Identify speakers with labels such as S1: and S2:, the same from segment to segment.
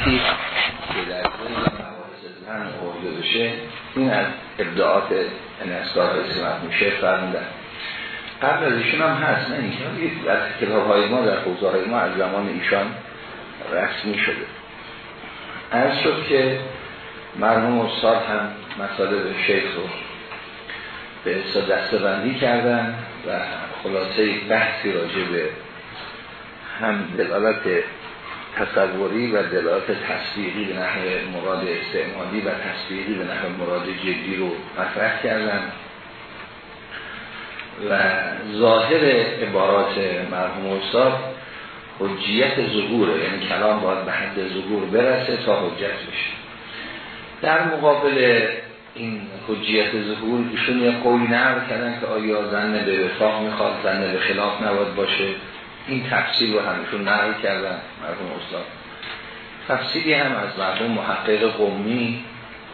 S1: تحقیق که در آورده بشه این از ابداعات از کار اسمت میشه فرمودن. قبل از ایشون هم هست نه این در کتاب های ما در حوزه های ما از زمان ایشان رسمی شده. از شد که مرحوم استاد هم مسئله شیخ رو به اصلا دسته بندی کردن و خلاصه بحثی راجع به هم دلالت تصوری و دلالت تصویری به نحو مراد استعمالی و تصویری به نحو مراد جدی رو مطرح کردن. و ظاهر عبارات مرحوم استاد حجیت ظهوره یعنی کلام باید به حد ظهور برسه تا حجت بشه. در مقابل این حجیت ظهور ایشون یه قولی نقل کردن که آیا زن به وفاق می‌خواد زن به خلاف نباید باشه. این تفسیر رو همیشون نقل کردن مرحوم استاد. تفسیری هم از مرحوم محقق قومی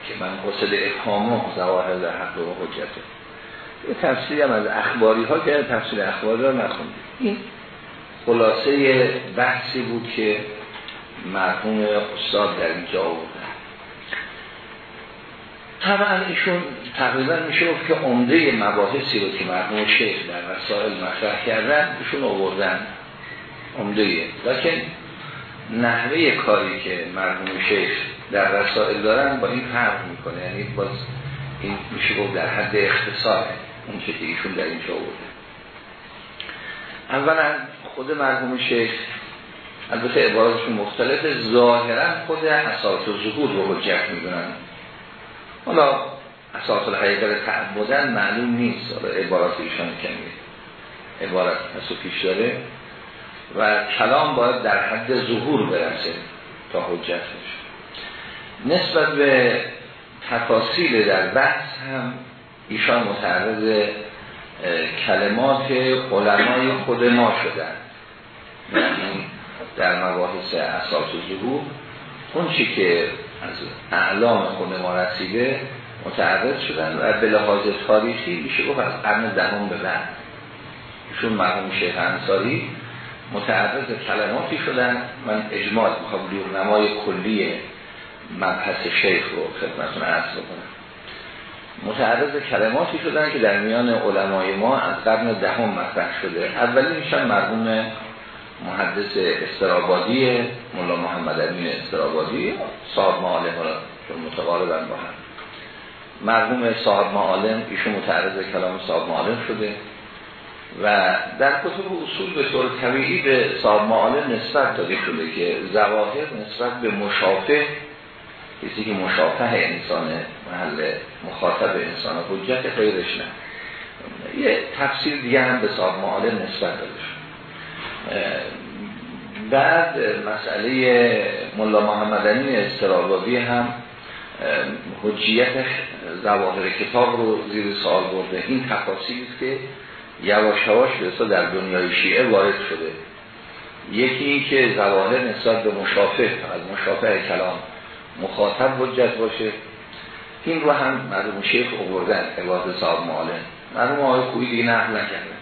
S1: که من قصد افهام و زواهر در حق و حجته. یه تفسیری هم از اخباری ها که تفسیر اخباری رو نخوندیم. این خلاصه بحثی بود که مرحوم استاد در اینجا آوردن طبعا ایشون تقریبا میشه که عمده مباحثی رو که مرحوم شیخ در رسائل مطرح کردن ایشون آوردن. عمده. لیکن نحوه کاری که مرحوم شیخ در رسائل دارن با این فرق می‌کنه. یعنی باز این میشه گفت در حد اختصاره اون که ایشون در اینجا آورده. اولا خود مرحوم شیخ البته عباراتشون مختلف ظاهرا خود اساس و ظهور رو حجت می‌دونن. حالا اساس الحقیقت تعبدن معلوم نیست. عبارات ایشان کمی عبارت پس پیش داره. و کلام باید در حد ظهور برسه تا حجت بشه. نسبت به تفاصیل در بحث هم ایشان متعرض کلمات علمای خود ما شدن. یعنی در مباحث اساس ظهور. اون چی که از اعلام خود ما رسیده متعرض شدن و به لحاظ تاریخی میشه. گفت از قرن دهم به بعد. ایشون مرحوم شیخ انصاری متعرض کلماتی شدن. من اجماع می‌خوام نمای کلی مبحث شیخ رو خدمتون عرض بکنم. متعرض کلماتی شدن که در میان علمای ما از قرن دهم مطرح شده. اولی میشن مرحوم محدث استرابادی مولا محمد امین استرابادی صاحب معالم چون متقاربن با هم. مرحوم صاحب معالم ایشون متعرض کلام صاحب معالم شده و در کتب اصول به طور طبیعی به صاحب معالم نسبت داده شده که زواهر نسبت به مشافه کسی که مشافه انسان محل مخاطب انسان حجت غیرش نه. یه تفسیر دیگه هم به صاحب معالم نسبت داده شده. بعد مسئله ملا محمد امین استرابادی هم حجیت زواهر کتاب رو زیر سوال برده. این تفاصیل است که یواش یواش به در دنیای شیعه وارد شده. یکی این که زواهر نسبت به مشافه از مشافه کلام مخاطب حجت باشه. این رو هم مرحوم شیخ آوردن عبارت صاحب معالم مرحوم آقای خوبی دیگه نقل نکردن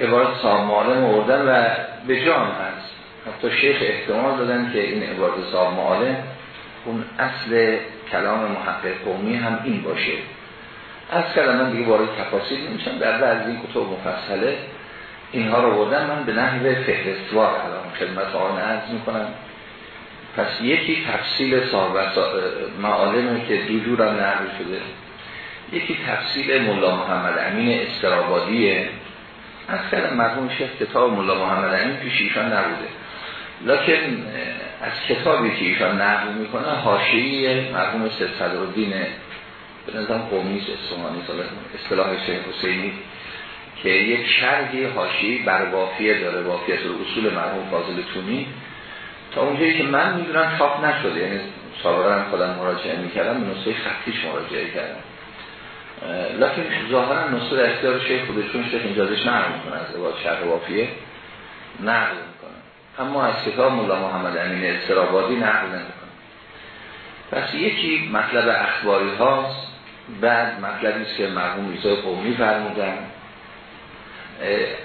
S1: عبارت صاحب آوردن و به جان هست حتی شیخ احتمال دادن که این عبارت صاحب معالم اون اصل کلام محقق قومی هم این باشه. از کلام دیگه وارد تفاصیل نمیشم. در بعض این کتب مفصله اینها رو بردن من به نحو فهرستوار الان خدمت آن عرض می‌کنم. پس یکی تفصیل صاحب معالمه که دو جور هم نقل شده. یکی تفصیل ملا محمد امین استرابادیه. از کلام مرحوم شیخ کتاب ملا محمد امین پیش ایشان نبوده. لکن از کتابی که ایشان نقل می‌کنه حاشیه مرحوم سید صدرالدین به نظام قومیس اسمانی اصطلاح شیخ حسینی که یک شرحی حاشیه بر وافیه داره وافیه اصول مرحوم فاضل تونی تا اونجایی که من می‌دونم چاپ نشده یعنی سابقا خودم مراجعه می‌کردم به نسخه خطیش مراجعه کردم. لکن ظاهرا در اختیار شیخ خودشون شیخ اینجازش نقل می‌کنه از روایت شرح وافیه نقل می‌کنه. اما از کتاب مولا محمد امین استرابادی نقل نمی‌کنه. پس یکی مطلب اخباری هاست بعد مطلبی است که مرحوم میزای قومی فرمودن.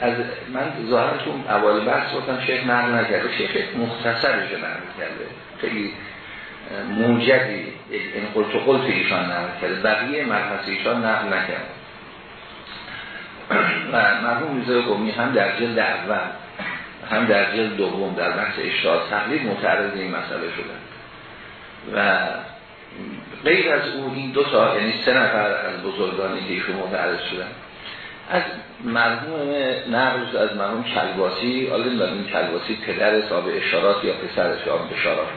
S1: از من ظاهرا اول بحث گفتم شیخ نقل نکرده. شیخ مختصرش نقل کرده. خیلی موجدی این قلت قلت ایشان نقل کرده بقیه مبحث ایشان نقل نکرده و مرحوم میزای قومی هم در جلد اول هم در جلد دوم در بحث اشتاد تقلید متعرض این مسئله شدن و غیر از اون این دو تا یعنی سه نفر از بزرگانی که ایشون متعرض شدن. از مرحوم نقل از مرحوم کلباسی آلین این کلباسی پدر صاحب اشارات یا پسرش یا بشارات.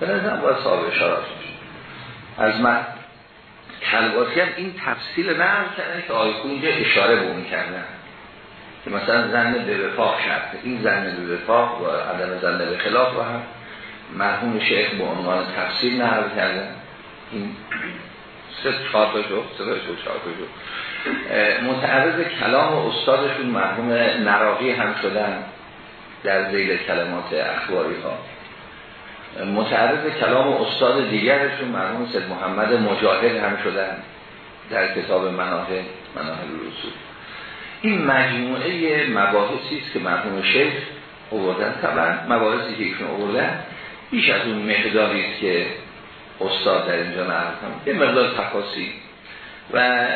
S1: به نظرم باید صاحب اشارات از من. کلباسی هم این تفصیل نقل کردن که آیکو اینجا اشاره به اون کردن. که مثلا زن به وفاق شرطه. این زن به وفاق و عدم زن به خلاف رو هم مرحوم شیخ به عنوان تفصیل نقل کردن. این سه چهار تا شد سه تا چهار تا شد متعرض کلام استادشون مرحوم نراقی هم شدن در زیل کلمات اخباری ها متعرض کلام استاد دیگرشون مرحوم سید محمد مجاهد هم شدن در کتاب مناهل مناهل رسول این مجموعه مباحثی است که مرحوم شیخ آوردن. طبعا مباحثی که ایشون آوردن بیش از اون مقداری است که استاد در اینجا نقل یه مقدار تفاصیل. و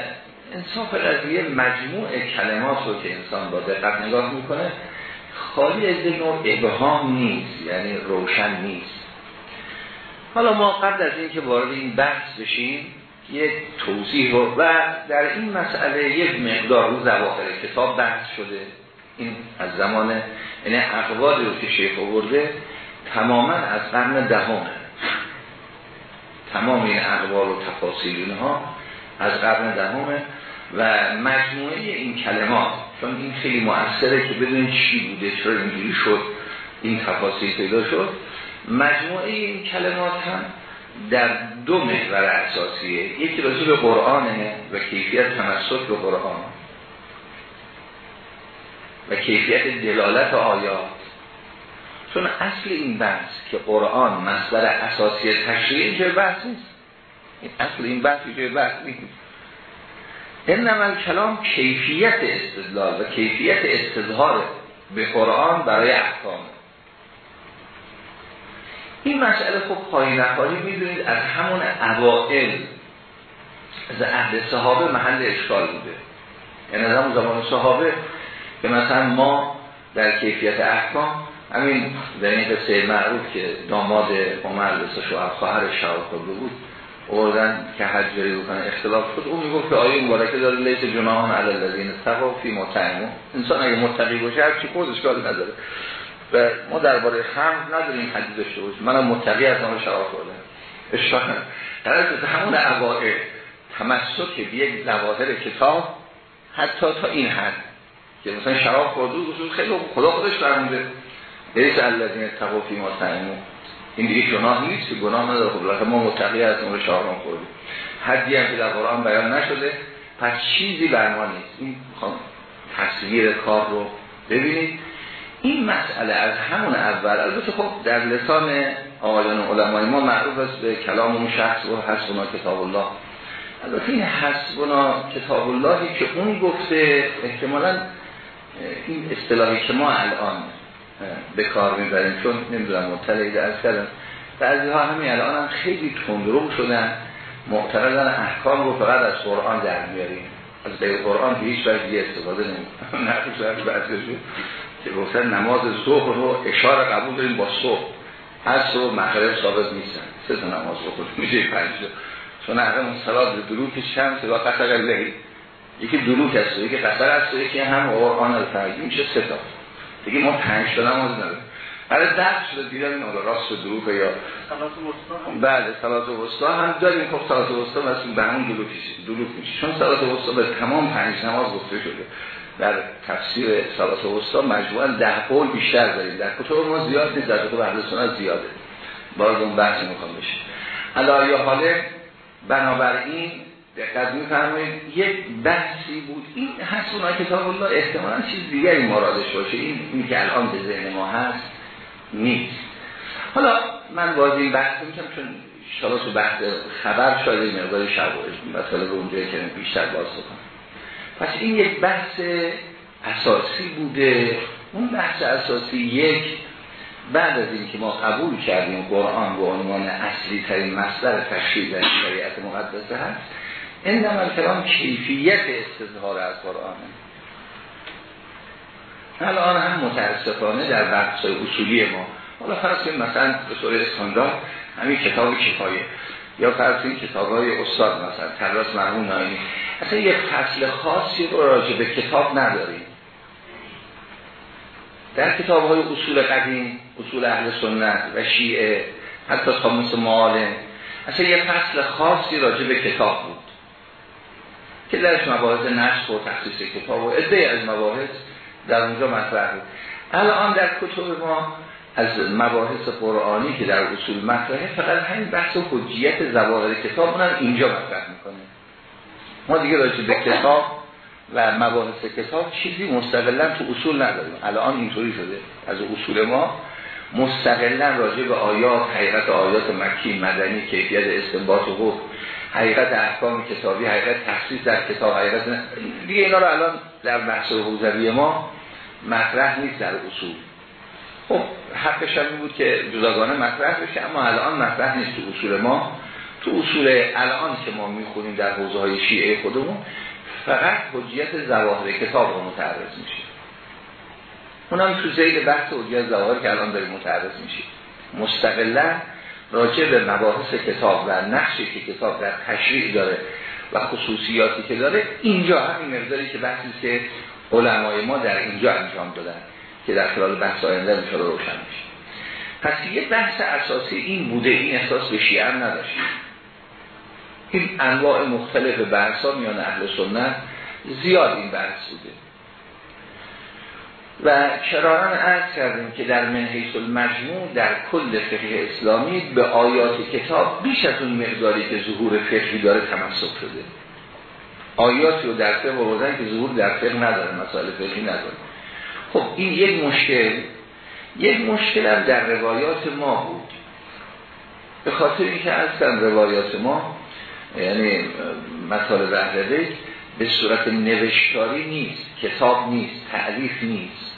S1: انصاف قضیه مجموع کلمات رو که انسان با دقت نگاه می‌کنه خالی از نوع ابهام نیست یعنی روشن نیست. حالا ما قبل از اینکه وارد این بحث بشیم یک توضیح رو و در این مسئله یک مقدار رو زواهر کتاب بحث شده. این از زمان یعنی اقوادی رو که شیخ آورده تماما از قرن دهمه تمام این اقوال و تفاصیل اینها از قرن دهمه و مجموعه این کلمات. چون این خیلی مؤثره که بدونید چی بوده چرا اینجوری شد این تفاصیل پیدا شد. مجموعه این کلمات هم در دو محور اساسیه. یکی راجع به قرآنه و کیفیت تمسک به قرآن و کیفیت دلالت آیات. چون اصل این بحث که قرآن مصدر اساسی تشریع اینجا بحث نیست. این اصل این بحث اینجا بحث نیست. این نمال کلام کیفیت استدلال و کیفیت استظهار به قرآن برای احکام. این مسئله خب پایین نخواهی می‌دونید از همون اوائل از عهد صحابه محل اشکال بوده. یعنی از همون زمان صحابه که مثلا ما در کیفیت احکام همین در این قصه معروف که داماد عمر بسه شوهر خواهر شاور بود اوردن که حج جاری بکنه اختلاف شد. اون می‌گفت که آیه مبارکه داره لیس جناحان علی الذین تقوا فی متعمو انسان اگه متقی باشه هر چی خودش کاری نداره. و ما درباره خمر نداریم حدیث داشته باشیم. منم متقی از اون شراب خوردم. اشاره در همون اوائل تمسک به یک ظواهر کتاب حتی تا این حد که مثلا شراب خورده خیلی خدا خودش فرموده. لیس الذین تقوا فی متعمو این دیگه گناه نیست که گناه نداره. خب ما متقی از اون شهران خوردیم. حدی هم که در قرآن بیان نشده. پس چیزی بر ما این تصویر کار رو ببینید. این مسئله از همون اول البته خب در لسان آقایان علمای ما معروف است به کلام اون شخص و حسبنا کتاب الله. البته این حسبنا کتاب اللهی که اون گفته احتمالا این اصطلاحی که ما الان به کار می‌بریم چون نمی‌دونم مطلعی از کردم بعضی ها همین الان هم خیلی تندرو شدن. معتقدن احکام رو فقط از قرآن در میاریم. از غیر قرآن که هیچ دیگه استفاده نمیم نفیش رو بعضی که گفتن نماز ظهر رو اشاره قبول داریم با صبح. از و مغرب ثابت نیستن. سه تا نماز رو میشه پنج چون اگر اون صلات دروک شمس و قصر اللهی یکی دروک است یکی قصر است یکی هم قرآن الفرجی میشه سه تا؟ دیگه ما پنج تا نماز نداریم. برای درد شده دیدم این راست و دروغ یا بله صلات وسطا هم داریم. خب صلات وسطا مثل به همون دروغ میشه چون صلات وسطا به تمام پنج نماز گفته شده. در تفسیر صلات وسطا مجموعا ده قول بیشتر داریم. در کتب ما زیاد نیست در کتب اهل سنت زیاده. باید اون بحث می‌خوام بشه علایه حاله بنابراین دقت میفرمایید یک بحثی بود. این حسونا کتاب الله احتمالا چیز دیگری مرادش باشه. این, این که الان به ذهن ما هست نیست. حالا من وارد این بحث می‌کنم چون شالا تو بحث خبر شاید مقدار شواهد مثلا به اونجایی که بیشتر باز کنم پس این یک بحث اساسی بوده. اون بحث اساسی یک بعد از اینکه ما قبول کردیم قرآن به عنوان اصلی ترین مصدر تشریع در شریعت مقدسه هست این نمال کلام کیفیت استظهار از قرآن. الان هم متاسفانه در بحث اصولی ما حالا فرض کنیم مثلا به طور استاندارد همین کتاب کفایه. یا فرض کنیم کتاب های استاد مثلا تراس مرمون ناینی اصلا یک فصل خاصی رو راجع به کتاب نداریم. در کتاب های اصول قدیم اصول اهل سنت و شیعه حتی خاموس معالم اصلا یک فصل خاصی راجع به کتاب بود. که درش مباحث نشق و تخصیص کتاب و عده از مباحث در اونجا مطرح بود. الان در کتب ما از مباحث قرآنی که در اصول مطرحه فقط همین بحث و حجیت زواهر کتاب اونم اینجا مطرح می‌کنه. ما دیگه راجع به کتاب و مباحث کتاب چیزی مستقلا تو اصول نداریم. الان اینطوری شده. از اصول ما مستقلا راجع به آیات حقیقت آیات مکی مدنی کیفیت استنباط و حکم حقیقت احکام کتابی حقیقت تخصیص در کتاب حقیقت دیگه اینا رو الان در بحث حوزوی ما مطرح نیست در اصول. خب حقش هم بود که جداگانه مطرح بشه اما الان مطرح نیست تو اصول ما. تو اصول الان که ما می‌خونیم در حوزه های شیعه خودمون فقط حجیت زواهر کتاب رو متعرض میشه. اونم تو زیل بحث حجیت زواهر که الان داریم متعرض میشه مستقلا راجع به مباحث کتاب و نقشی که کتاب در تشریع داره و خصوصیاتی که داره اینجا همین مقداری که بحثی که علمای ما در اینجا انجام دادن. که در خلال بحث آینده میشه روشن میشه. پس یه بحث اساسی این بوده این احساس به شیعه هم نداشت. این انواع مختلف بحث ها میان اهل سنت زیاد این بحث بوده. و کراران عرض کردیم که در منحیث المجموع در کل فقه اسلامی به آیات کتاب بیش از اون مقداری که ظهور فقهی داره تمسک شده. آیاتی رو در فقه بودن که ظهور در فقه نداره مسائل فقهی نداره. خب این یک مشکل یک مشکل هم در روایات ما بود. به خاطر اینکه اصلا روایات ما یعنی مطالب اهل به صورت نوشتاری نیست کتاب نیست تعلیف نیست.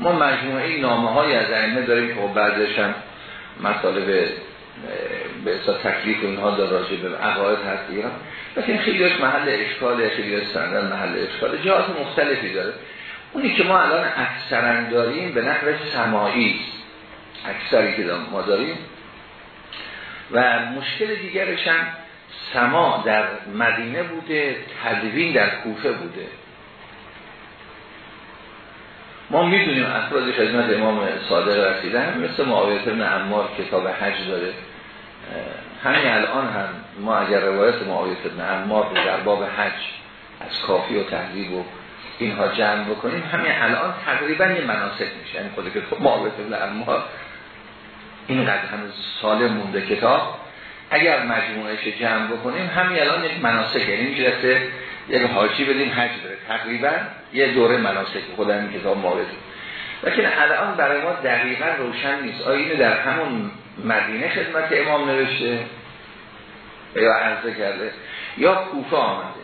S1: ما مجموعه نامه های از ائمه داریم که خب بعضش هم مطالب به اصلا تکلیف اینها دار راجع به عقاید هست دیگه لیکن خیلیش محل اشکال خیلی محل اشکال جهات مختلفی داره. اونی که ما الان اکثرا داریم به نحو سماعی اکثری که ما داریم. و مشکل دیگرش هم سما در مدینه بوده تدوین در کوفه بوده. ما می‌دونیم افراد خدمت امام صادق رسیدن مثل معاویت ابن عمار کتاب حج داره. همین الان هم ما اگر روایت معاویت ابن عمار در باب حج از کافی و تحضیب و اینها جمع بکنیم همین الان تقریبا یه مناسک میشه. یعنی خود که معاویت ابن عمار اینقدر هنوز سالم مونده کتاب. اگر مجموعش جمع بکنیم همین الان یک مناسک یعنی میشه یک حاجی بدیم حج بره. تقریبا یه دوره مناسک خود این کتاب مورد لیکن الان برای ما دقیقا روشن نیست. آیا در همون مدینه خدمت امام نوشته؟ یا عرضه کرده؟ یا کوفه آمده؟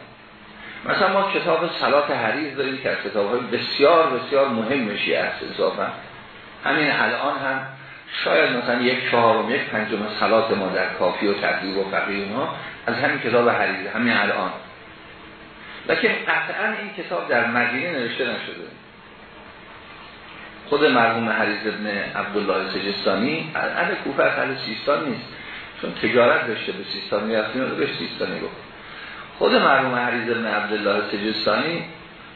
S1: مثلا ما کتاب سلات حریز داریم که از کتاب های بسیار بسیار مهم شیعه است اضافه همین الان هم شاید مثلا یک چهارم یک پنجم سلات ما در کافی و تقریب و فقیه از همین کتاب حریزه همین الان. لیکن قطعا این کتاب در مدینه نوشته نشده. خود مرحوم حریز ابن عبدالله سجستانی اهل کوفه اهل سیستان نیست. چون تجارت داشته به سیستان می‌رفتیم رو به سیستانی گفت. خود مرحوم حریز ابن عبدالله سجستانی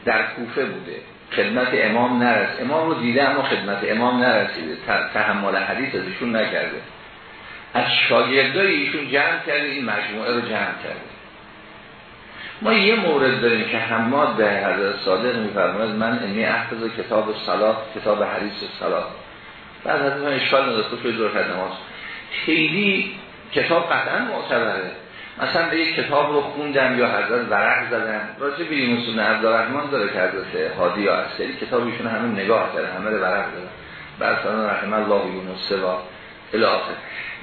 S1: در کوفه بوده. خدمت امام نرس امام رو دیده اما خدمت امام نرسیده. تحمل حدیث از ایشون نکرده. از شاگردای ایشون جمع کرده این مجموعه رو جمع کرده. ما یه مورد داریم که حماد به حضرت صادق میفرماید من امی احفظ کتاب صلات کتاب حدیث صلات. بعد حضرت من اشکال نداشت توی دور نماز. خیلی کتاب قطعا معتبره. مثلا به یک کتاب رو خوندم یا حضرت ورق زدن. راجع به یونس بن عبدالرحمن داره که حضرت هادی یا اصلی کتابیشون همین نگاه کرده همه ورق زدن. بعد رحمه الله یونس و الاخر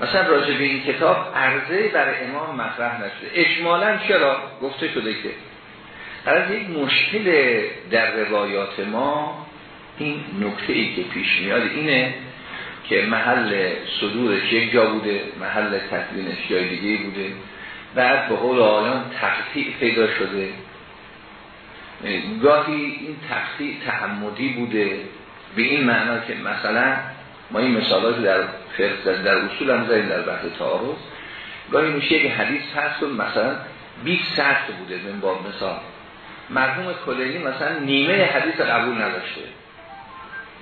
S1: مثلا راجع به این کتاب عرضه برای امام مطرح نشده. اجمالا چرا؟ گفته شده که از یک مشکل در روایات ما این نکته ای که پیش میاد اینه که محل صدورش یک جا بوده محل تدوینش جای دیگه بوده. بعد به قول آیان تقطیع پیدا شده. گاهی این تقطیع تعمدی بوده به این معنا که مثلا ما این مثالات در فرق در اصول هم زدیم در بحث تعارض گاهی میشه یک حدیث هست مثلا 20 سطح بوده من با مثال. مرحوم کلینی مثلا نیمه حدیث قبول نداشته.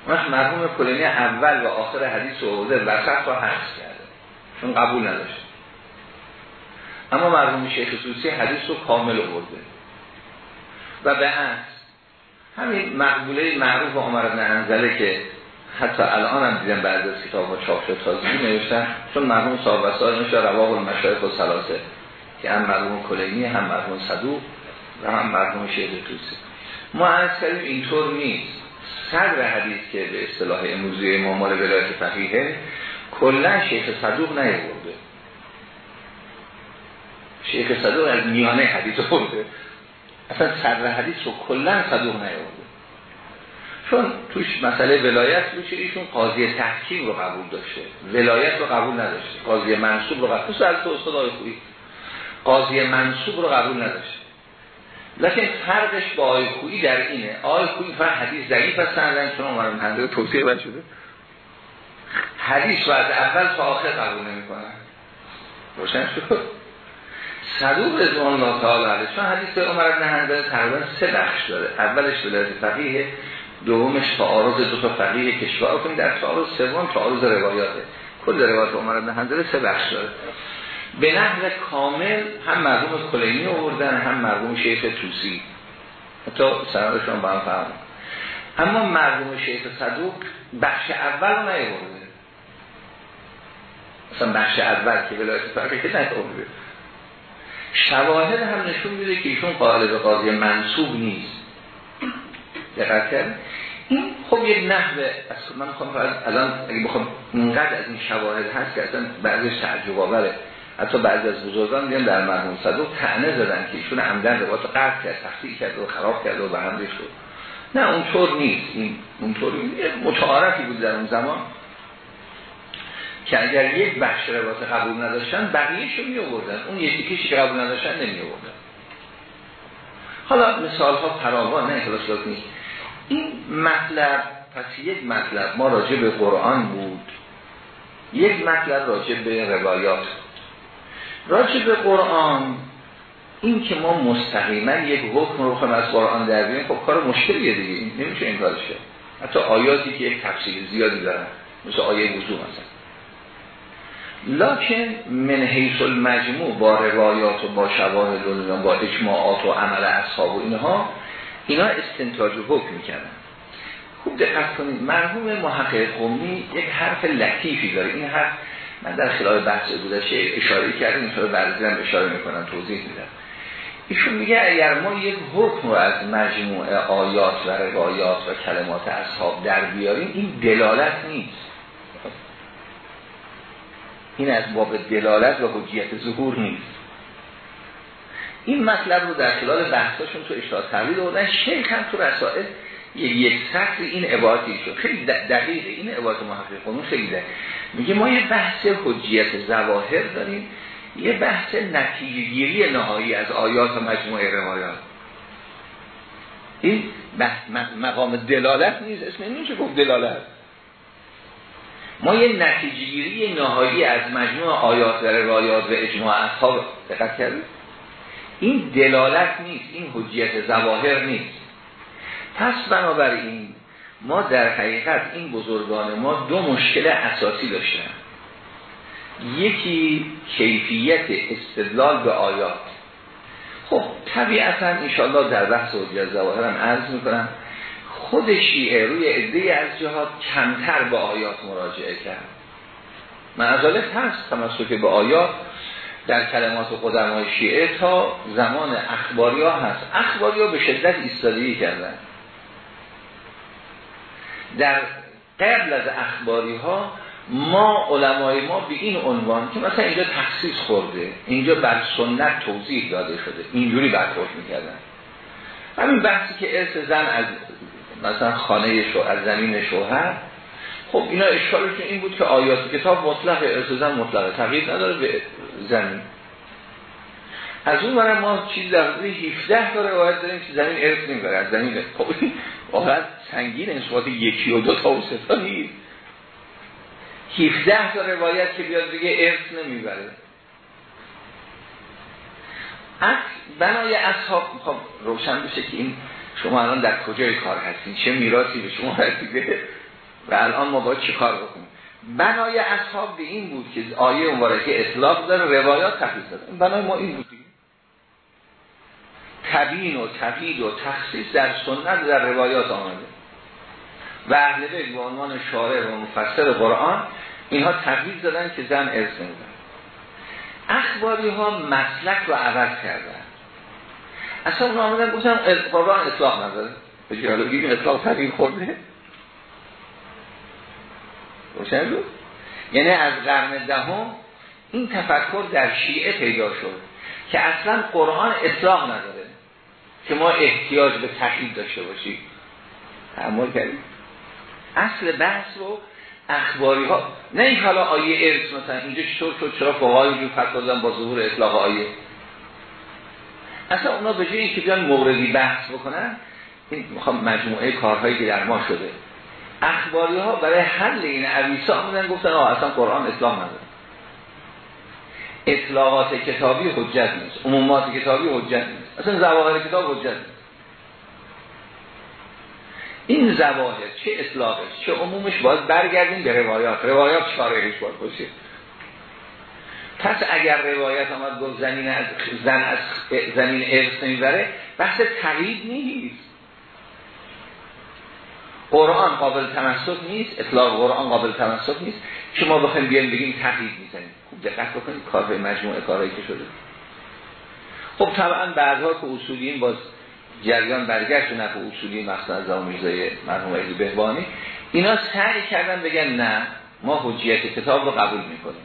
S1: مثلا مرحوم کلینی اول و آخر حدیث رو آورده وسط رو حفظ کرده. چون قبول نداشته. اما مرحوم شیخ سوسی حدیث رو کامل آورده. و به هست همین مقبوله معروف عمر بن انزله که حتی الان هم دیدم بعد از کتاب ها چاپ شد تازگی نوشتن چون مرحوم صاحب وسائل نوشته رواه المشایخ و سلاسه که هم مرحوم کلینی هم مرحوم صدوق و هم مرحوم شیخ توسی ما از کردیم اینطور نیست. صدر حدیث که به اصطلاح امروزی مامال ولایت فقیه کلا شیخ صدوق نیورده شیخ صدوق از میانه حدیث برده. اصلا صدر حدیث رو کلا صدوق نیورده چون توش مسئله ولایت میشه ایشون قاضی تحکیم رو قبول داشته. ولایت رو قبول نداشته. قاضی منصوب رو قبول از تو استاد خویی. قاضی منصوب رو قبول نداشته. لکن فرقش با آی خویی در اینه. آی خویی فقط حدیث ضعیف از سندن چون عمر بن توصیه بر شده؟ حدیث رو از اول تا آخر قبول نمی‌کنن روشن شد؟ صدوق رضوان الله تعالی علیه. چون حدیث عمر بن حنبل تقریبا سه بخش داره. اولش ولایت فقیه دومش تعارض دو تا فقیه کشور. کنید در تعارض سوم تعارض روایاته. کل روایات عمر بن حنبل سه بخش داره. به نحو کامل هم مرحوم کلینی آوردن هم مرحوم شیخ توسی حتی سندشون با هم فهم اما مرحوم شیخ صدوق بخش اول رو نیاورده. مثلا بخش اول که ولایت فقیه نیاورده. شواهد هم نشون میده که ایشون قائل به قاضی منصوب نیست. دقت کرد این خب یک نحوه اصلا من می‌خوام الان اگه بخوام اینقدر از این شواهد هست که اصلا بعضیش تعجب آوره حتی بعضی از بزرگان میگن در مرحوم صدوق تعنه زدن که ایشون عمدن روایت قطع کرد تخصیل کرد و خراب کرد و به هم شد نه اونطور نیست. این اونطور متعارفی بود در اون زمان. که اگر یک بخش روایت قبول نداشتن بقیه‌شو می آوردن اون یکی کشی که قبول نداشتن نمی آوردن حالا مثال ها فراوان نه خلاص نیست. این مطلب پس یک مطلب ما راجع به قرآن بود. یک مطلب راجع به روایات راجع به قرآن این که ما مستقیما یک حکم رو خواهیم از قرآن در بیاریم خب کار مشکلیه دیگه. نمیشه این کارش حتی آیاتی که یک تفصیل زیادی دارن مثل آیه وضو مثلا. لکن من حیث المجموع با روایات و با شواهد و با اجماعات و عمل اصحاب و اینها اینا استنتاج و حکم می‌کنن خوب دقت کنید مرحوم محقق قومی یک حرف لطیفی داره. این حرف من در خلال بحث گذشته اشاره کردم این طور اشاره می‌کنم توضیح میدم. ایشون میگه اگر ما یک حکم رو از مجموع آیات و روایات و کلمات اصحاب در بیاریم این دلالت نیست. این از باب دلالت و حجیت ظهور نیست. این مطلب رو در خلال بحثاشون تو اشتاد تحویل آوردن. شیخ هم تو رسائل یک سطر این عبارتی شد خیلی دقیق این عبارت محققون خیلی دقیق. میگه ما یه بحث حجیت زواهر داریم. یه بحث نتیجه گیری نهایی از آیات و مجموعه روایات. این مقام دلالت نیست. اسم نمیشه گفت دلالت. ما یه نتیجه گیری نهایی از مجموع آیات و روایات و اجماع اصحاب دقت کردید؟ این دلالت نیست این حجیت زواهر نیست. پس بنابراین ما در حقیقت این بزرگان ما دو مشکل اساسی داشتن. یکی کیفیت استدلال به آیات. خب طبیعتا انشاءالله در بحث حجیت زواهر هم عرض می‌کنم. خود شیعه روی عده از جهات کمتر به آیات مراجعه کرد. معذالت هست تمسک به آیات در کلمات قدمای شیعه تا زمان اخباری ها هست. اخباری ها به شدت ایستادگی کردن. در قبل از اخباری ها ما علمای ما به این عنوان که مثلا اینجا تخصیص خورده اینجا بر سنت توضیح داده شده اینجوری برخورد می‌کردن. همین بحثی که ارث زن از مثلا خانه شو از زمین شوهر. خب اینا اشکالشون این بود که آیات کتاب مطلق ارث زن مطلقه تغییر نداره به زمین. از اون برای ما چیز در 17 داره باید داریم که زمین ارث نمی‌بره از زمین خب واقعا سنگین نسبت یکی و دو تا و سه تا نیست. 17 تا روایت که بیاد دیگه ارث نمی‌بره. بنای اصحاب خب روشن بشه که این شما الان در کجای کار هستین؟ چه میراثی به شما رسیده؟ و الان ما باید چه کار بکنیم؟ بنای اصحاب به این بود که آیه مبارکه اطلاق داره روایات تخصیص داره. بنای ما این بود تبین و تقیید و تخصیص در سنت در روایات آمده. و اهل بیت به عنوان شارع و مفسر قرآن اینها تقیید دادن که زن ارث نمیدن اخباری ها مسلک رو عوض کردن. اصلا اون آمدن گفتن قرآن اطلاق نداره. به جیالوگی اطلاق تغییر خورده. روشن بود یعنی از قرن دهم این تفکر در شیعه پیدا شد که اصلا قرآن اطلاق نداره که ما احتیاج به تحلیل داشته باشیم. تحمل کردیم. اصل بحث رو اخباری ها نه این حالا آیه ارث مثلا اینجا چطور شد چرا فقهای جو فتوا با ظهور اطلاق آیه. اصلا اونا به جایی که بیان موردی بحث بکنن این می‌خوام مجموعه کارهایی که در ما شده. اخباری ها برای حل این عویسا آمدن گفتن آه اصلا قرآن اسلام نداره. اطلاقات کتابی حجت نیست. عمومات کتابی حجت نیست. اصلا زواهر کتاب حجت نیست. این زواهر چه اطلاقش چه عمومش باید برگردیم به روایات. روایات شارحش باید باشه. پس اگر روایت آمد گفت زمین از زن از زمین ارث نمی‌بره بحث تقیید نیست. قرآن قابل تمسک نیست اطلاق قرآن قابل تمسک نیست. که ما بیایم بگیم تقیید می‌زنیم. خوب دقت بکنید کار به مجموعه کارهایی که شده. خب طبعا بعدها که اصولیین باز جریان برگشت و نفع اصولی مقصد از میرزای مرحوم بهبانی اینا سعی کردن بگن نه ما حجیت کتاب رو قبول می‌کنیم.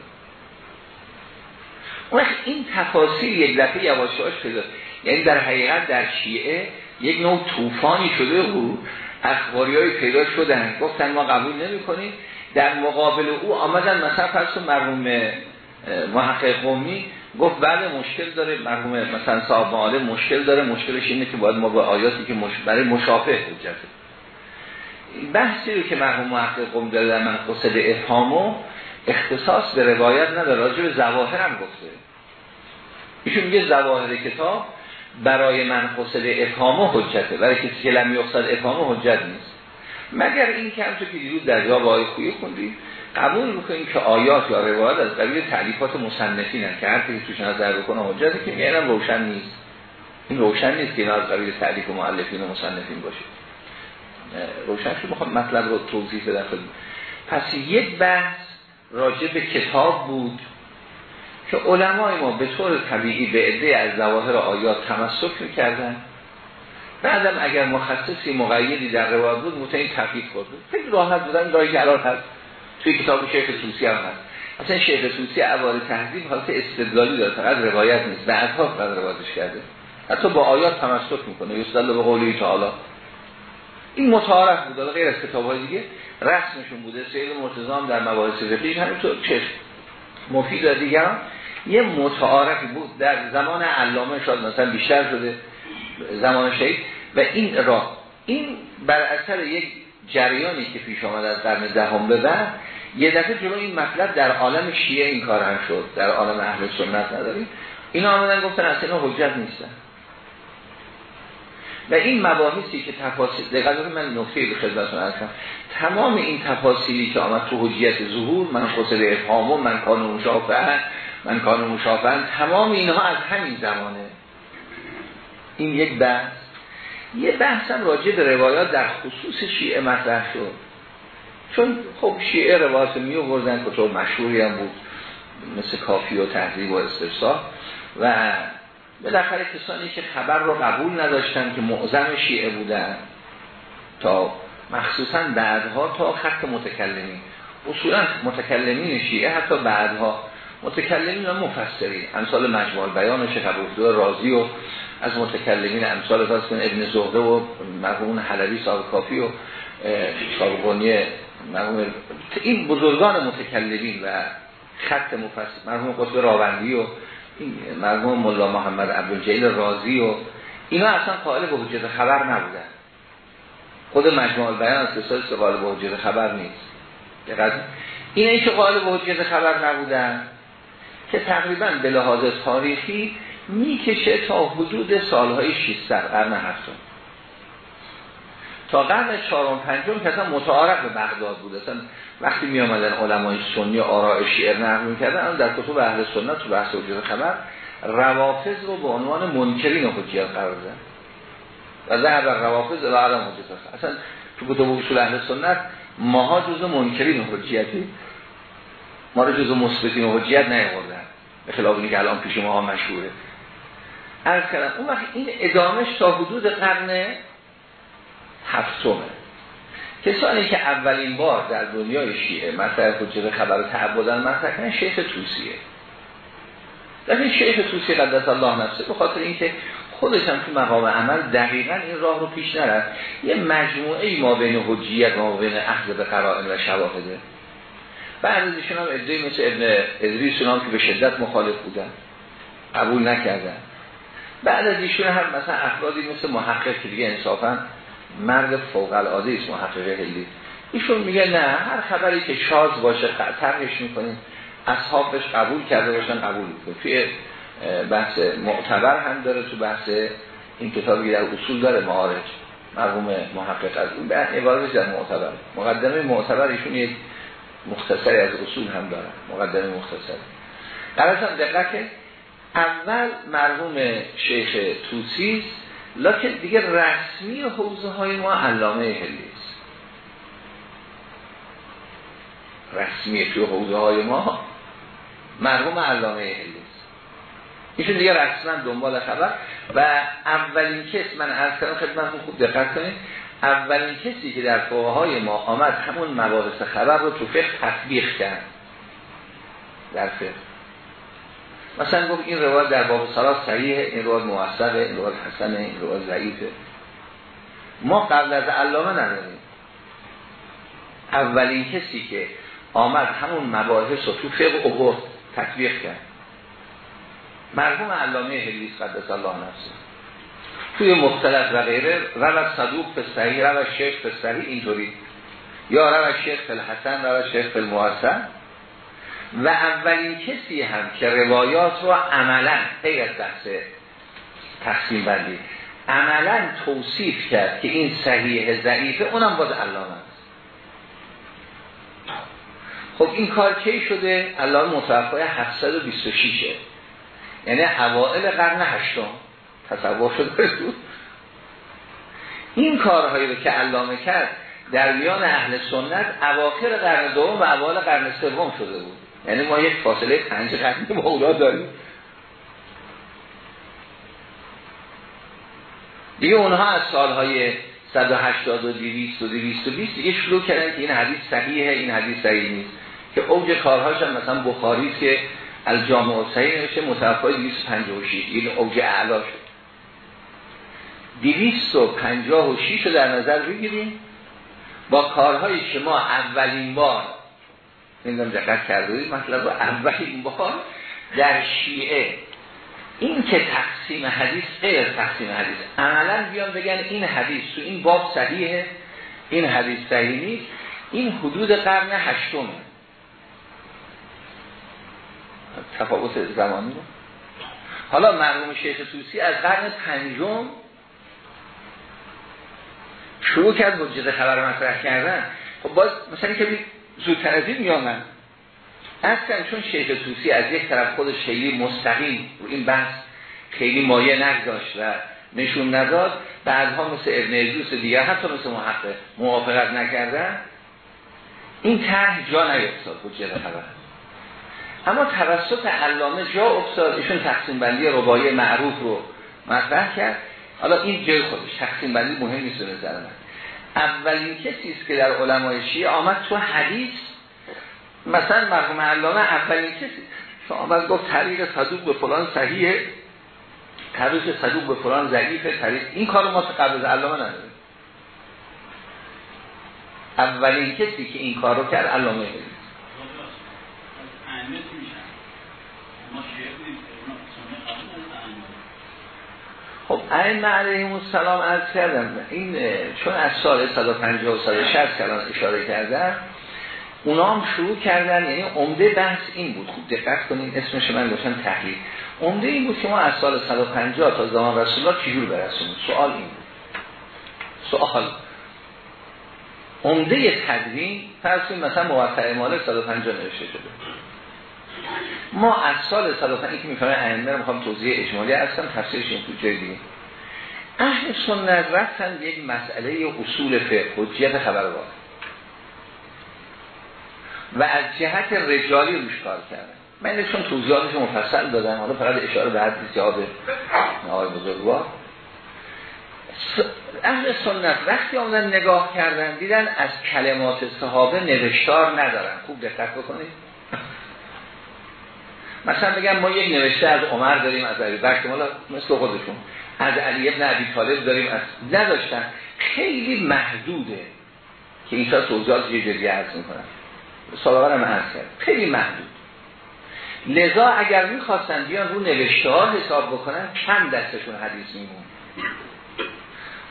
S1: اون این تفاصیل یک دفعه یواشاش پیدا یعنی در حقیقت در شیعه یک نوع طوفانی شده بود اخباری های پیدا شدن. گفتن ما قبول نمی کنیم در مقابل او آمدن مثلا فرض مرحوم محقق قومی گفت بله مشکل داره. مرحوم مثلا صاحب معاله مشکل داره. مشکلش اینه که باید ما با آیاتی که مش... برای مشافه حجته بحثی رو که مرحوم محقق قومی داره در من قصد افهامو اختصاص به روایت نداره راجع به زواهر هم گفته. ایشون میگه زواهر کتاب برای من قصد افهامو حجته. برای کسی که لم یقصد افهامو حجت نیست. مگر این که همچون که دیروز در جواب آقای خویی خوندیم قبول می‌کنیم که آیات یا روایات از قبیل تعلیفات مصنفین که هر کسی توش نظر بکنه حجته که میگه روشن نیست. این روشن نیست که این از قبیل تعلیف و مؤلفین و مصنفین باشه. روشن شد. می‌خوام مطلب رو توضیح بدم. پس یک بحث راجع به کتاب بود که علمای ما به طور طبیعی به عده از ظواهر آیات تمسک می‌کردن. بعدم اگر مخصصی مقیدی در روایت بود متعین تفکیک بود خیلی راحت بودن رای قرار هست. توی کتاب شیخ توسی هم هست. اصلا شیخ توسی عوار تهذیب حالت استدلالی داره فقط روایت نیست. بعدها فقط روایتش کرده. حتی با آیات تمسک می‌کنه. یستدل به قولی تعالی این متعارف بود غیر از کتاب های دیگه رسمشون بوده. سید مرتضام در مباحث فقهی همینطور چشم مفید و دیگران یه متعارفی بود در زمان علامه شاید مثلا بیشتر شده زمان شهید. و این راه این بر اثر یک جریانی که پیش آمد از قرن دهم به بعد یه دفعه جلو این مطلب در عالم شیعه این کار هم شد در عالم اهل سنت نداریم. اینا آمدن گفتن اصلا حجت نیستن. و این مباحثی که تفاصیل دقیقا من نکته به خدمتتون هستم تمام این تفاصیلی که آمد تو حجیت ظهور من قصد افهامو من کانون مشافه من مشافه تمام اینها از همین زمانه. این یک بحث. یه بحثم راجع به روایات در خصوص شیعه مطرح شد. چون خب شیعه روایات می آوردن کتاب مشهوری هم بود مثل کافی و تحضیب و استرسا. و بالاخره کسانی که خبر رو قبول نداشتن که معظم شیعه بودن تا مخصوصا بعدها تا خط متکلمین اصولا متکلمین شیعه حتی بعدها. متکلمین و مفسرین. امثال مجموع بیان و شیخ رازی و از متکلمین امثال فرسکن ابن زهره و مرحوم حلبی صاحب کافی و صاحبانی مرحوم این بزرگان متکلمین و خط مفسر مرحوم قطب راوندی و مرحوم ملا محمد عبدالجلیل رازی و اینا اصلا قائل به حجت خبر نبودن. خود مجموع بیان از کسایی که قائل به حجت خبر نیست. این این که قائل به حجت خبر نبودن که تقریبا به لحاظ تاریخی می‌کشه تا حدود سالهای 600 قرن هفتم. تا قرن چهارم پنجم که اصلا متعارف به بغداد بود. اصلا وقتی می آمدن علمای سنی آراء شعر نقل می‌کردن در کتب اهل سنت تو بحث وجود خبر روافض رو به عنوان منکرین حجیت قرار دادن. و ذهب روافض و عدم حجیت اصلا تو کتب اصول اهل سنت ماها جزء منکرین حجیتی ما رو جزء مثبتین حجیت نیاوردن. به خلاف اینکه الان پیش ما مشهوره. عرض کردم اون وقت این ادامش تا حدود قرن هفتمه کسانی که اولین بار در دنیای شیعه مطرح حجت خبر تعبدن مطرح شیخ توسیه. در این شیخ توسی قدس الله نفسه به خاطر اینکه خودش هم تو مقام عمل دقیقا این راه رو پیش نرد یه مجموعه ما بین حجیت ما بین اخذ به قرائن و شواهده. بعد از ایشون هم ادعای مثل ابن ادریس که به شدت مخالف بودن قبول نکردن. بعد از ایشون هم مثلا افرادی مثل محقق که دیگه انصافا مرد فوق العاده است محقق هلی ایشون میگه نه هر خبری که شاز باشه طرحش می‌کنیم. اصحابش قبول کرده باشن قبول می‌کنه توی بحث معتبر هم داره تو بحث این کتابی در اصول داره معارج. مرحوم محقق از این به عبارتش در معتبر. مقدمه معتبر ایشون یک مختصری از اصول هم داره. مقدمه مختصر. قرارم دقت اول مرحوم شیخ توسی لکن دیگه رسمی حوزه های ما علامه هلی است. رسمی توی حوزه های ما مرحوم علامه هلی ایشون دیگه رسما دنبال خبر. و اولین کس من عرض کردم خدمتتون خوب دقت کنید. اولین کسی که در فقه های ما آمد همون مباحث خبر رو تو فقه تطبیق کرد. در فقه. مثلا گفت این روایت در باب صلات صحیحه این روایت موثقه این روایت حسنه این روایت ضعیفه. ما قبل از علامه نداریم اولین کسی که آمد همون مباحث رو تو فقه عبور تطبیق کرد. مرحوم علامه حلیس قدس الله نفسه. توی مختلف و غیره روش صدوق به صحیح روش شیخ به صحیح اینطوری. یا روش شیخ الحسن روش شیخ المحسن و اولین کسی هم که روایات رو عملا غیر از بحث تقسیم بندی عملا توصیف کرد که این صحیح ضعیفه اونم باز علامه است. خب این کار کی شده؟ علامه متوفای 726 یعنی اوائل قرن هشتم. تصور شده بود. این کارهایی رو که علامه کرد در میان اهل سنت اواخر قرن دوم و اوائل قرن سوم شده بود. یعنی ما یک فاصله پنج قرن با اولا داریم. دیگه اونها از سالهای 180 و 200 و 220 دیگه شروع کردن که این حدیث صحیحه این حدیث صحیح نیست. که اوج کارهاش هم مثلا بخاری که الجامع صحیح نوشته متوفای 256 این اوج اعلا شد. 256 رو در نظر بگیریم. با کارهای شما اولین بار نمی‌دونم دقت کرده مطلب اولین بار در شیعه. این که تقسیم حدیث غیر تقسیم حدیث. عملا بیان بگن این حدیث تو این باب صحیحه این حدیث صحیح نیست. این حدود قرن هشتم. تفاوت زمانی رو. حالا مرحوم شیخ توسی از قرن پنجم شروع کرد حجت خبر مطرح کردن. خب باز مثلا که زودتر از این میامن اصلا چون شیخ توسی از یک طرف خودش خیلی مستقیم رو این بحث خیلی مایه نگذاشت و نشون نداد بعدها مثل ابن ادوس دیگر حتی مثل محقق موافقت نکردن این طرح جا نیفتاد حجت خبر. اما توسط علامه جا افتاد ایشون تقسیم بندی ربایی معروف رو مطرح کرد. حالا این جای خودش تقسیم بندی مهم نیست نظر من. اولین کسی است که در علمای شیعه آمد تو حدیث. مثلا مرحوم علامه اولین کسی شما آمد گفت طریق صدوق به فلان صحیحه طریق صدوق به فلان ضعیفه طریق این کار ما قبل از علامه نداریم اولین کسی که این کار رو کرد علامه. خب این علیهم السلام عرض کردم. این چون از سال 150 و 160 کلان اشاره کردن اونا هم شروع کردن یعنی عمده بحث این بود. خوب دقت کنین اسمش من گفتن تحلیل. عمده این بود که ما از سال 150 تا زمان رسول الله چجور برسونیم؟ سوال این بود. سوال. عمده تدوین فرض مثلا موقع مالک 150 نوشته شده. ما از سال 150 که می‌فهمه ائمه رو می‌خوام توضیح اجمالی هستم تفسیرش این تو جای دیگه اهل سنت رفتن یک مسئله اصول فقه حجیت خبروار و از جهت رجالی روش کار کردن. من چون توضیحاتش مفصل دادم حالا فقط اشاره به حد زیاد آقای بزرگوار. اهل سنت وقتی آمدن نگاه کردن دیدن از کلمات صحابه نوشتار ندارن. خوب دقت بکنید. مثلا بگم ما یک نوشته از عمر داریم از علی بکر مالا مثل خودشون. از علی ابن عبی طالب داریم از نداشتن خیلی محدوده که این توضیحات یه جدی عرض می‌کنن. سابقا هم عرض کرد. خیلی محدود. لذا اگر می‌خواستن بیان رو نوشته ها حساب بکنن کم دستشون حدیث میمون.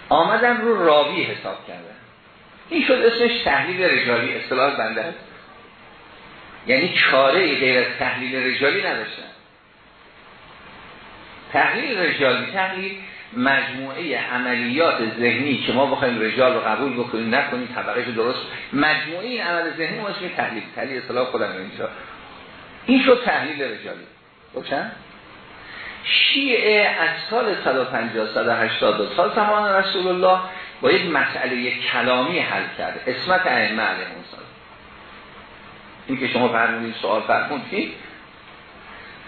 S1: آمدن رو راوی حساب کردن. این شد اسمش تحلیل رجالی اصطلاح بنده. هست یعنی چاره غیر از تحلیل رجالی نداشتن. تحلیل رجالی تحلیل مجموعه عملیات ذهنی که ما بخوایم رجال رو قبول بکنیم نکنیم طبقه درست مجموعه این عمل ذهنی ما اسمش تحلیل. تحلیل اصطلاح خودم اینجا. این شد تحلیل رجالی. روشن شیعه از سال 150 180 سال زمان رسول الله با یک مسئله کلامی حل کرده اسمت ائمه علیهم این که شما فرمودید سوال فرمودید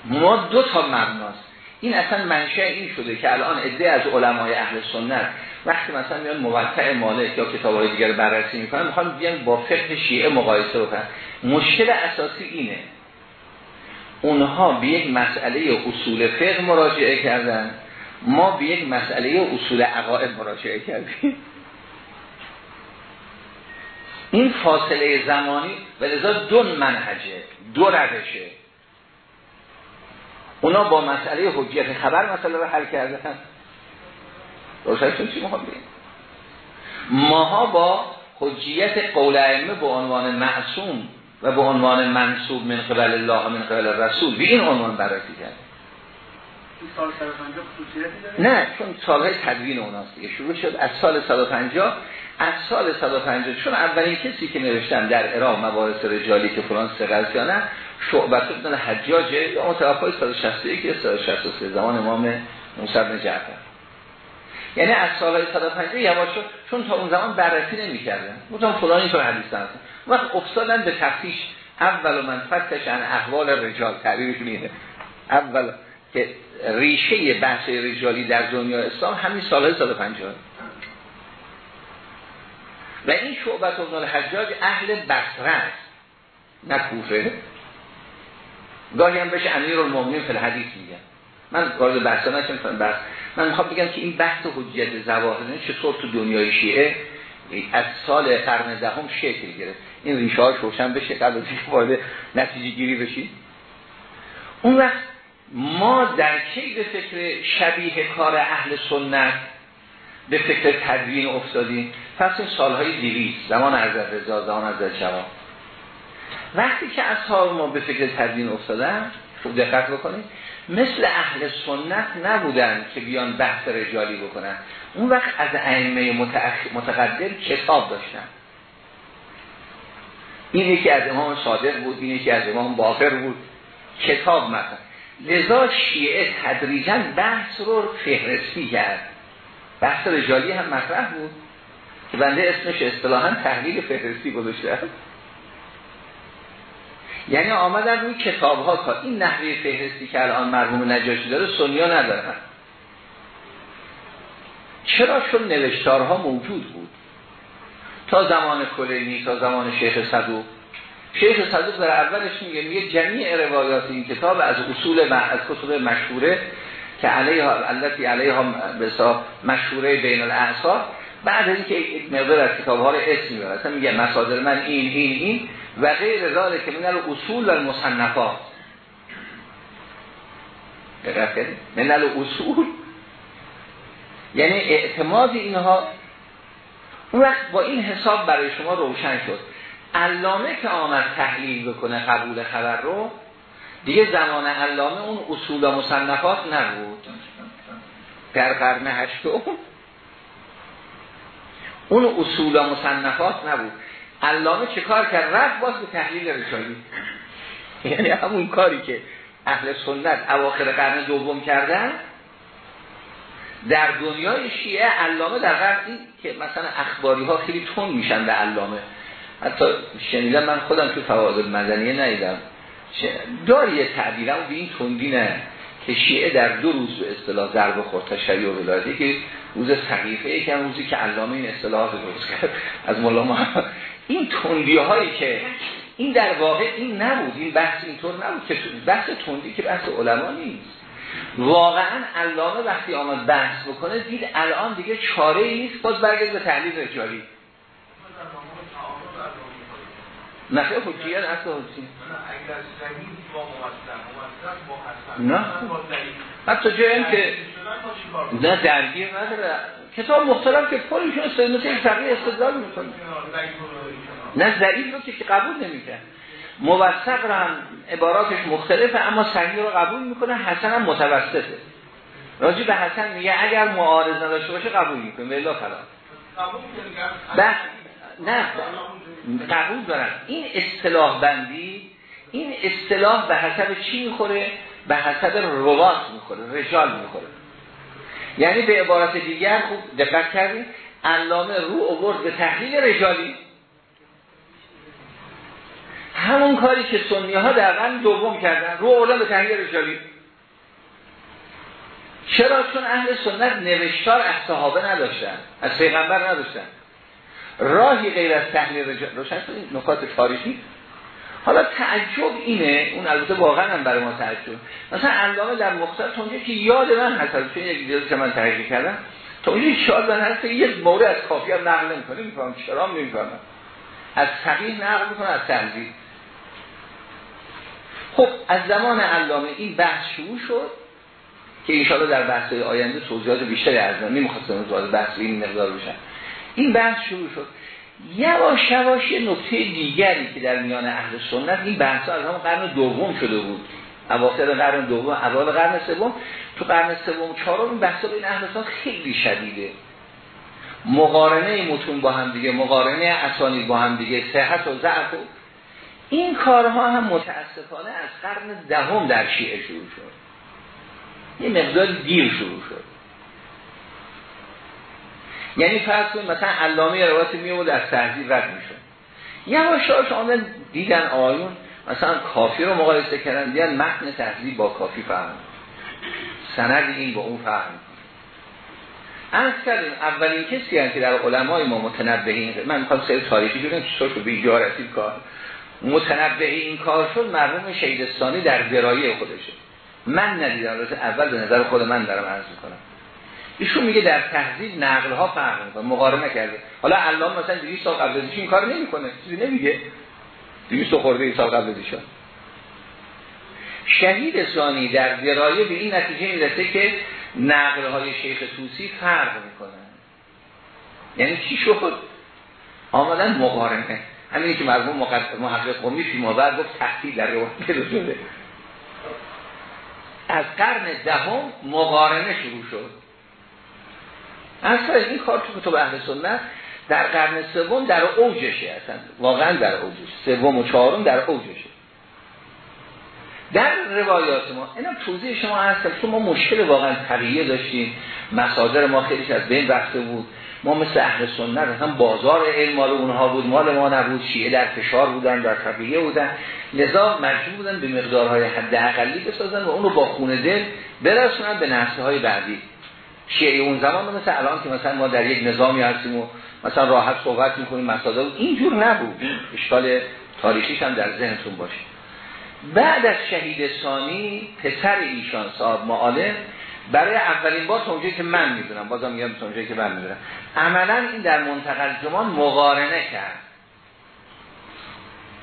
S1: ما دو تا مبناست. این اصلا منشأ این شده که الان عده از علمای اهل سنت وقتی مثلا میان موقع مالک یا کتاب های دیگر بررسی می‌کنن می‌خوان بیان با فقه شیعه مقایسه بکنن. مشکل اساسی اینه. اونها به یک مسئله اصول فقه مراجعه کردن. ما به یک مسئله اصول عقاید مراجعه کردیم. این فاصله زمانی و لذا دو منهجه دو روشه. اونا با مسئله حجیت خبر مسئله رو حل کردن. روشنشون چی مهم بیم ماها با حجیت قول ائمه به عنوان معصوم و به عنوان منصوب من قبل الله و من قبل رسول به این عنوان بررسی کرد نه چون سالهای تدوین اوناست دیگه. شروع شد از سال 150 از سال 150 چون اولین کسی که نوشتن در عراق مباحث رجالی که فلان سقلت یا نه شعبت بودن حجاجه یا متوفای 161 که 163 زمان امام موسی بن جعفر. یعنی از سالهای 150 یواش چون تا اون زمان بررسی نمی‌کردن. گفتم فلان اینطور حدیث هست وقت افتادن به تفتیش اول من فتش عن احوال رجال تعبیرشون اینه. اول که ریشه بحث رجالی در دنیا اسلام همین سالهای 150 و این شعبت ابن الحجاج اهل بصره است نه کوفه. گاهی هم بهش امیر المومنین فی الحدیث میگن. من وارد بحثا نشم بحث. من می‌خوام بگم که این بحث حجیت زواهر چطور تو دنیای شیعه از سال قرن دهم شکل گرفت. این ریشه ها روشن بشه قبل از وارد نتیجه گیری بشید اون وقت ما در کی به فکر شبیه کار اهل سنت به فکر تدوین افتادیم. پس این سالهای دیویست زمان از رضا زمان از شما وقتی که اصحاب ما به فکر تدوین افتادن خوب دقت بکنید مثل اهل سنت نبودن که بیان بحث رجالی بکنن. اون وقت از ائمه متقدم کتاب داشتن. این یکی از امام صادق بود این یکی از امام باقر بود. کتاب مثلا لذا شیعه تدریجا بحث رو فهرستی کرد. بحث رجالی هم مطرح بود. که بنده اسمش اصطلاحا تحلیل فهرستی گذاشته یعنی آمدن روی کتاب ها تا این نحوه فهرستی که الان مرحوم نجاشی داره سنیا ندارن. چرا؟ چون نوشتارها موجود بود. تا زمان کلینی تا زمان شیخ صدوق. شیخ صدوق در اولش میگه میگه جمیع روایات این کتاب از اصول از کتب مشهوره که علیها التي علیها به مشهوره بین الاعصار بعد اینکه یک مقدار از کتاب ها رو اسم می‌بره. اصلا میگه مصادر من این این این و غیر ذالک من اصول و المصنفات من اصول یعنی اعتماد اینها اون وقت با این حساب برای شما روشن شد. علامه که آمد تحلیل بکنه قبول خبر رو دیگه زمان علامه اون اصول و مصنفات نبود. در قرن هشتم. اون اصول و مصنفات نبود. علامه چه کار کرد؟ رفت باز به تحلیل رسالی. یعنی همون کاری که اهل سنت اواخر قرن دوم کردن در دنیای شیعه علامه در قرنی که مثلا اخباری ها خیلی تون میشن به علامه. حتی شنیدم من خودم تو فواید مدنیه ندیدم. داری یه تعبیر به این تندی نه که شیعه در دو روز به اصطلاح ضرب خورد تا و ولایتی که روز سقیفه یکم روزی که علامه این اصطلاحات درست کرد از مولا محمد. این تندی هایی که این در واقع این نبود این بحث اینطور نبود که بحث تندی که بحث علما نیست. واقعا علامه وقتی آمد بحث بکنه دید الان دیگه چاره ای نیست باز برگرد به تحلیل رجالی. نخیر حجیت اصلا حجیت نه. حتی جایی که نه درگیر نداره. کتاب مختلف که است مثل این تقیی استدلال می‌کنه. نه ضعیف رو که قبول نمی‌کنه. موثق رو هم عباراتش مختلفه اما صحیح رو قبول می‌کنه حسن هم متوسطه. راجع به حسن میگه اگر معارض نداشته باشه قبول می‌کنه. ولی فلا. نه. قبول دارن. این اصطلاح بندی این اصطلاح به حسب چی می‌خوره؟ به حسب روات می‌خوره رجال می‌خوره. یعنی به عبارت دیگر خوب دقت کردیم علامه رو اوورد به تحلیل رجالی. همون کاری که سنی ها در قرن دوم کردن رو اولا به تحلیل رجالی. چرا؟ چون اهل سنت نوشتار از صحابه نداشتن از پیغمبر نداشتن. راهی غیر از تحلیل روشن نکات تاریخی. حالا تعجب اینه اون البته واقعا هم برای ما تعجب. مثلا علامه در مختار تا که یاد من هست چون یک دیگه که من تحقیق کردم تا اونجا شاد من هست یک مورد از کافی هم نقل نمی‌کنه میفهم چرا نمی‌فهمم. از صحیح نقل می‌کنه از تنزیل خب از زمان علامه این بحث شروع شد که انشاءالله در بحث آینده توضیحات بیشتری از من نمی‌خواستم وارد بحث این مقدار بشن این بحث شروع شد. یواش یواش یه نکته دیگری که در میان اهل سنت این بحث از همون قرن دوم شده بود. اواخر قرن دوم اول قرن سوم. تو قرن سوم چهارم این این اهل سنت خیلی شدیده. مقارنه متون با هم دیگه مقارنه اسانید با هم دیگه صحت و ضعف و این کارها هم متاسفانه از قرن دهم در شیعه شروع شد. یه مقدار دیر شروع شد. یعنی فرض کنید مثلا علامه روایت میومد از تهذیب رد می‌شد. یواش یواش آمدن دیدن آیون مثلا کافی رو مقایسه کردن دیدن متن تهذیب با کافی فهم سند این با اون فهم از کردیم اولین کسی هم که در علمای ما متنبه من می‌خوام سری تاریخی بگم چطور اینجا رسید کار. متنبه این کار شد مرحوم شهیدستانی در درایه خودشه. من ندیدم اول به نظر خود من دارم عرض می‌کنم. ایشون میگه در تهذیب نقل ها فرق می‌کنه مقارنه کرده حالا علامه مثلا 200 سال قبل ازش این کار نمی‌کنه چیزی نمیگه. 200 خورده سال قبل ازش شهید ثانی در درایه به این نتیجه می‌رسه که نقل های شیخ توسی فرق می‌کنه. یعنی چی شد؟ آمدن مقارنه. همینی که مرحوم محقق قومی فی بعد گفت تحصیل در روایت شده. از قرن دهم مقارنه شروع شد. اصلا این کار تو کتب اهل سنت در قرن سوم در اوجشه اصلا. واقعا در اوجش. سوم و چهارم در اوجشه. در روایات ما اینا توضیح شما هست چون ما مشکل واقعا تقییه داشتیم. مصادر ما خیلیش از بین رفته بود. ما مثل اهل سنت هم بازار علم مال اونها بود. مال ما نبود. شیعه در فشار بودن در تقییه بودن. لذا مجبور بودن به مقدارهای حد اقلی بسازن و اون رو با خون دل برسونن به نسل های بعدی. شیعه اون زمان مثل الان که مثلا ما در یک نظامی هستیم و مثلا راحت صحبت می‌کنیم مسادر اینجور نبود. اشکال تاریخیش هم در ذهنتون باشه. بعد از شهید ثانی پسر ایشان صاحب معالم برای اولین بار اونجایی که من می‌دونم بازم میگم اونجایی که من می‌دونم عملا این در منتقل زمان مقارنه کرد.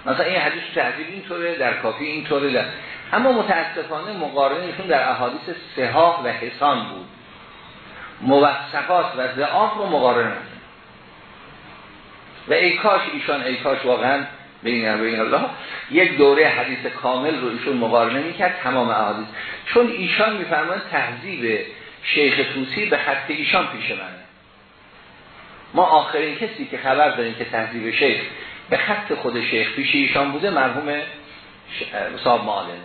S1: مثلا این حدیث تحضیب اینطوره در کافی اینطوره اما متاسفانه مقارنهشون در احادیث سهاق و حسان بود. موثقات و ضعاف رو مقارنه و ای کاش ایشان ای کاش واقعا بین بین الله یک دوره حدیث کامل رو ایشون مقارنه می‌کرد تمام احادیث. چون ایشان میفرمایند تهذیب شیخ توسی به خط ایشان پیش منه. ما آخرین کسی که خبر داریم که تهذیب شیخ به خط خود شیخ پیش ایشان بوده مرحوم صاحب معالم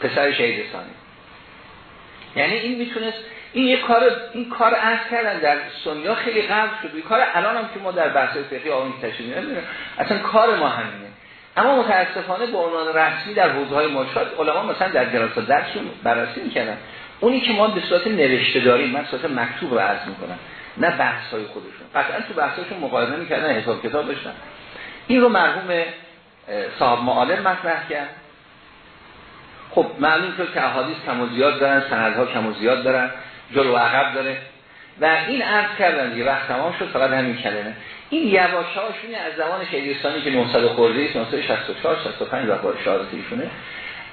S1: پسر شهید یعنی این می‌تونست این یک کار این کار عرض کردن در سنیا خیلی قبل شد. این کار الان هم که ما در بحث فقهی آقای تشریح اصلا کار ما همینه. اما متاسفانه به عنوان رسمی در حوزه های مشاهد علما مثلا در دراسات درسشون بررسی می‌کنن اونی که ما به صورت نوشته داریم من صورت مکتوب رو عرض می‌کنم نه بحث های خودشون. قطعا تو بحثاشون مقایسه می‌کردن حساب کتاب داشتن. این رو مرحوم صاحب معالم مطرح کرد. خب معلوم شد که احادیث کم و زیاد دارن سندها کم و زیاد دارن. جلو عقب داره. و این عرض کردن دیگه وقت تمام شد فقط همین کلمه. این یواشاشونه از زمان شهیدستانی که 900 خورده است 964 65 و شهادتیشونه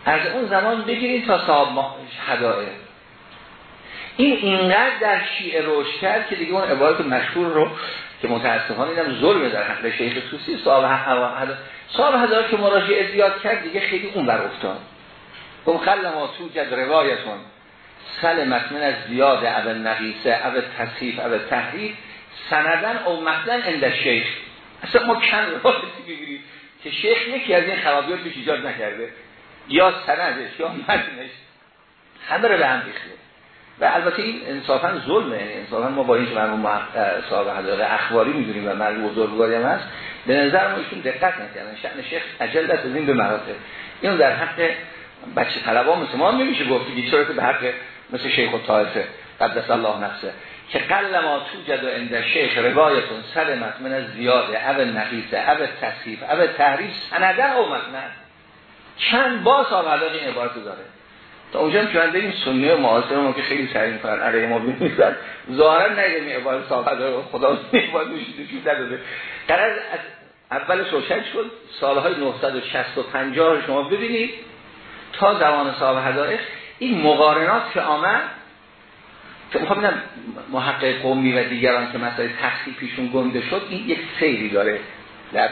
S1: از اون زمان بگیرید تا صاحب هدایه این اینقدر در شیعه روش کرد که دیگه اون عبارت مشهور رو که متاسفانه اینم ظلم در حق شیخ توسی صاحب هدایه صاحب هدایه که مراجعه زیاد کرد دیگه خیلی اون بر افتاد. اون خل ما توجد روایتون. سلمت من از زیاد اول نقیسه اول تصحیف اول تحریف سندن او مطلن اند شیخ. اصلا ما کن روایتی بگیریم که شیخ یکی از این خرابیات بیش ایجاد نکرده. یا سندش یا متنش. همه رو به هم ریخته. و البته این انصافا ظلمه. انصافا ما با این مرموم صاحب حضاره اخباری می‌دونیم و مرموم بزرگواری هم هست به نظر ما ایشون دقت نکردن. شأن شیخ عجل از این به مراتب. اینو در حق بچه طلبا مثل ما نمیشه گفت. دیگه چرا که به حق مثل شیخ و طایفه قدس الله نفسه که قل ما توجد و اند شیخ روایتون سلمت من زیاده او نقیسه او تصحیف او تحریف سنده او متنن چند با سال این عبارت داره. تا اونجا هم چون این سنی معاصر ما که خیلی سریع می‌کنن علیه ما بینیدن ظاهرا نگه می عبارت صاحب خدا عبارت نشیده داده در از اول روشن شد سالهای 960 و 50 شما ببینید. تا زمان صاحب هدایش این مقارنات که آمد که می‌خوام بینم محقق قومی و دیگران که مسائل تخصیفیشون گنده شد این یک سیری داره در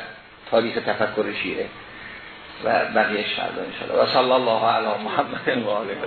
S1: تاریخ تفکر شیعه و بقیه فردا انشاءالله. و صلی الله علی محمد و آله